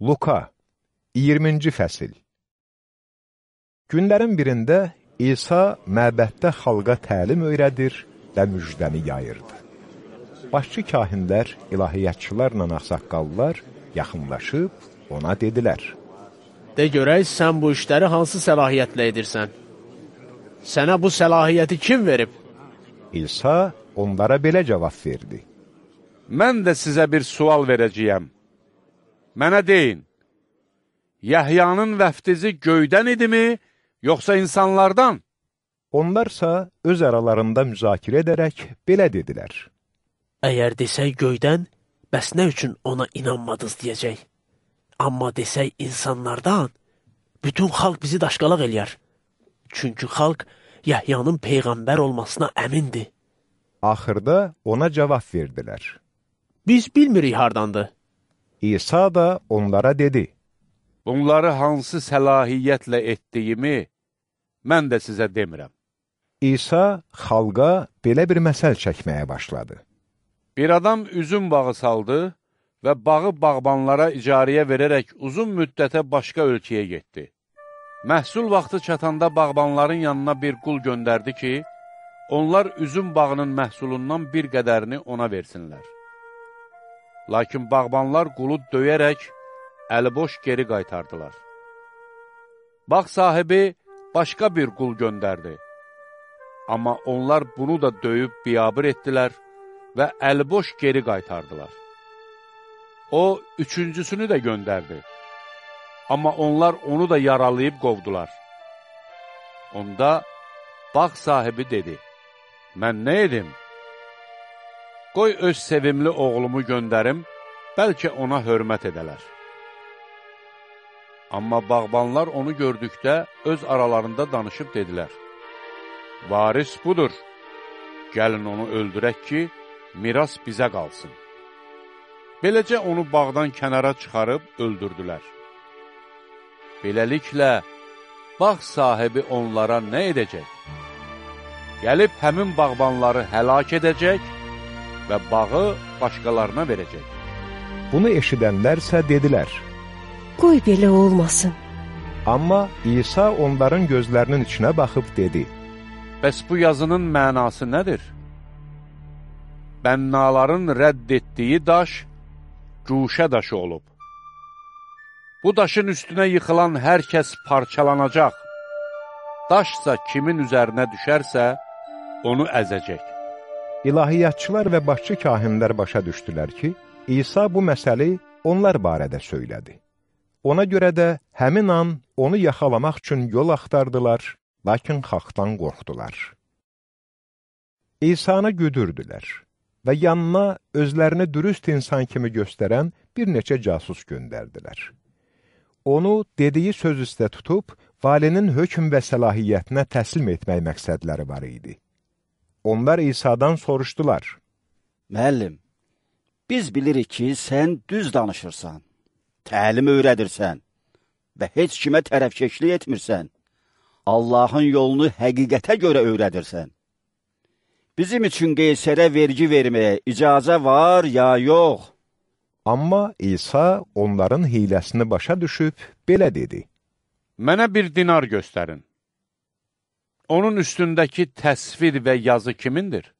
Luka 20-ci fəsil Günlərin birində İsa məbəddə xalqa təlim öyrədir və müjdəni yayırdı. Başçı kahinlər, ilahiyyatçılarla axsaqqallar yaxınlaşıb ona dedilər. De görək, sən bu işləri hansı səlahiyyətlə edirsən? Sənə bu səlahiyyəti kim verib? İsa onlara belə cavab verdi. Mən də sizə bir sual verəcəyəm. Mənə deyin, Yəhyanın vəftizi göydən idimi, yoxsa insanlardan? Onlarsa öz aralarında müzakirə edərək belə dedilər. Əgər desək göydən, bəs nə üçün ona inanmadınız deyəcək. Amma desək insanlardan, bütün xalq bizi daşqalaq eləyər. Çünki xalq Yəhyanın Peyğəmbər olmasına əmindir. Axırda ona cavab verdilər. Biz bilmirik hardandır. İsa da onlara dedi, Bunları hansı səlahiyyətlə etdiyimi mən də sizə demirəm. İsa xalqa belə bir məsəl çəkməyə başladı. Bir adam üzüm bağı saldı və bağı bağbanlara icarəyə verərək uzun müddətə başqa ölkəyə getdi. Məhsul vaxtı çatanda bağbanların yanına bir qul göndərdi ki, onlar üzüm bağının məhsulundan bir qədərini ona versinlər. Lakin bağbanlar qulu döyərək, əliboş geri qaytardılar. Bağ sahibi başqa bir qul göndərdi. Amma onlar bunu da döyüb biyabır etdilər və əliboş geri qaytardılar. O, üçüncüsünü də göndərdi. Amma onlar onu da yaralayıb qovdular. Onda bağ sahibi dedi, mən nə edim? Qoy öz sevimli oğlumu göndərim, bəlkə ona hörmət edələr. Amma bağbanlar onu gördükdə öz aralarında danışıb dedilər, Varis budur, gəlin onu öldürək ki, miras bizə qalsın. Beləcə onu bağdan kənara çıxarıb öldürdülər. Beləliklə, bağ sahibi onlara nə edəcək? Gəlib həmin bağbanları həlak edəcək və bağı başqalarına verəcək. Bunu eşidənlərsə dedilər. Qoy belə olmasın. Amma İsa onların gözlərinin içinə baxıb dedi. Bəs bu yazının mənası nədir? Bənnaların rədd etdiyi daş, güşə daşı olub. Bu daşın üstünə yıxılan hər kəs parçalanacaq. Daşsa kimin üzərinə düşərsə, onu əzəcək. İlahiyyatçılar və başçı kahinlər başa düşdülər ki, İsa bu məsəli onlar barədə söylədi. Ona görə də həmin an onu yaxalamaq üçün yol axtardılar, lakin xalqdan qorxdular. İsanı güdürdülər və yanına özlərini dürüst insan kimi göstərən bir neçə casus göndərdilər. Onu dediyi söz üstə tutub, valinin hökm və səlahiyyətinə təslim etmək məqsədləri var idi. Onlar İsa'dan soruşdular. Müəllim, biz bilirik ki, sən düz danışırsan, təlim öyrədirsən və heç kimə tərəfkeşlik etmirsən. Allahın yolunu həqiqətə görə öyrədirsən. Bizim üçün Qeysərə vergi verməyə icazə var ya yox? Amma İsa onların hiləsini başa düşüb belə dedi. Mənə bir dinar göstərin. Onun üstündəki təsvir və yazı kimindir?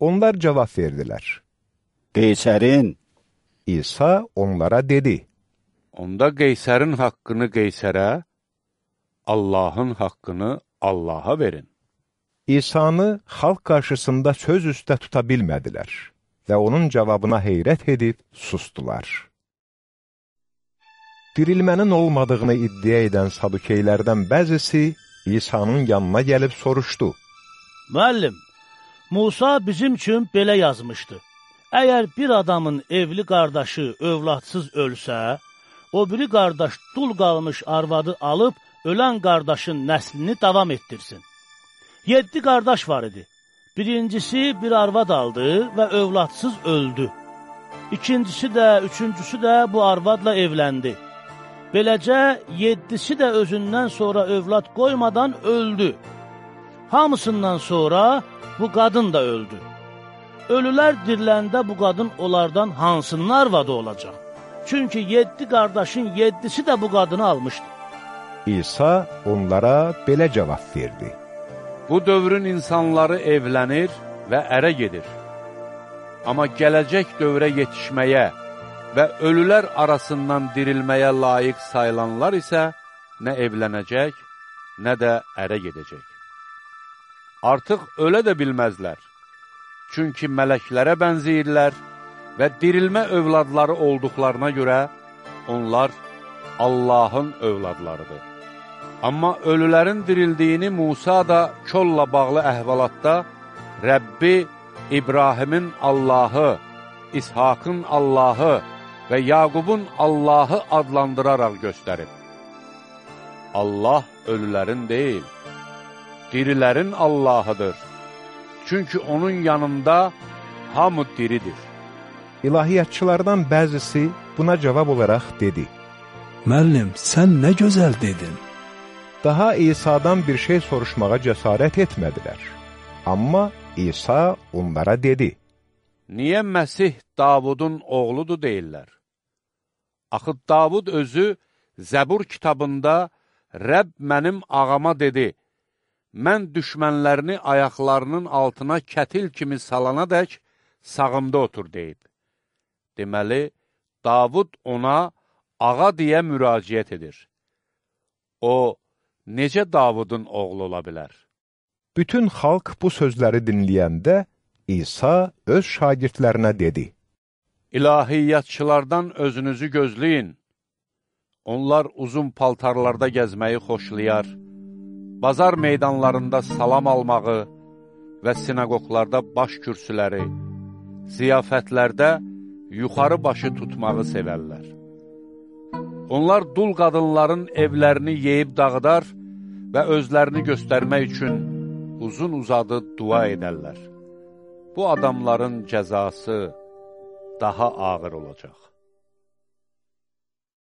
Onlar cavab verdilər. Qeysərin. İsa onlara dedi. Onda Qeysərin haqqını Qeysərə, Allahın haqqını Allaha verin. İsanı xalq qarşısında söz üstə tuta bilmədilər və onun cavabına heyrət edib sustular. Dirilmənin olmadığını iddia edən sadukeylərdən bəzisi İsa'nın yanına gəlib soruşdu. Müəllim, Musa bizim üçün belə yazmışdı. Əgər bir adamın evli qardaşı övladsız ölsə, o biri qardaş dul qalmış arvadı alıb ölən qardaşın nəslini davam etdirsin. Yeddi qardaş var idi. Birincisi bir arvad aldı və övladsız öldü. İkincisi də, üçüncüsü də bu arvadla evləndi. Beləcə, yeddisi də özündən sonra övlad qoymadan öldü. Hamısından sonra bu qadın da öldü. Ölülər diriləndə bu qadın onlardan hansının arvadı olacaq? Çünki yeddi qardaşın yeddisi də bu qadını almışdı. İsa onlara belə cavab verdi. Bu dövrün insanları evlənir və ərə gedir. Amma gələcək dövrə yetişməyə və ölülər arasından dirilməyə layiq sayılanlar isə nə evlənəcək, nə də ərə gedəcək. Artıq ölə də bilməzlər. Çünki mələklərə bənzəyirlər və dirilmə övladları olduqlarına görə onlar Allahın övladlarıdır. Amma ölülərin dirildiyini Musa da kolla bağlı əhvalatda Rəbbi İbrahimin Allahı, İshakın Allahı və Yaqubun Allahı adlandıraraq göstərib. Allah ölülərin deyil, dirilərin Allahıdır. Çünki onun yanında hamı diridir. İlahiyyatçılardan bəzisi buna cavab olaraq dedi. Müəllim, sən nə gözəl dedin. Daha İsa'dan bir şey soruşmağa cəsarət etmədilər. Amma İsa onlara dedi. Niyə Məsih Davudun oğludur deyirlər? Axı Davud özü Zəbur kitabında Rəbb mənim ağama dedi, mən düşmənlərini ayaqlarının altına kətil kimi salana dək sağımda otur deyib. Deməli, Davud ona ağa deyə müraciət edir. O, necə Davudun oğlu ola bilər? Bütün xalq bu sözləri dinləyəndə İsa öz şagirdlərinə dedi. İlahiyyatçılardan özünüzü gözləyin. Onlar uzun paltarlarda gəzməyi xoşlayar, bazar meydanlarında salam almağı və sinagoglarda baş kürsüləri, ziyafətlərdə yuxarı başı tutmağı sevərlər. Onlar dul qadınların evlərini yeyib dağıdar və özlərini göstərmək üçün uzun uzadı dua edərlər. Bu adamların cəzası daha ağır olacaq.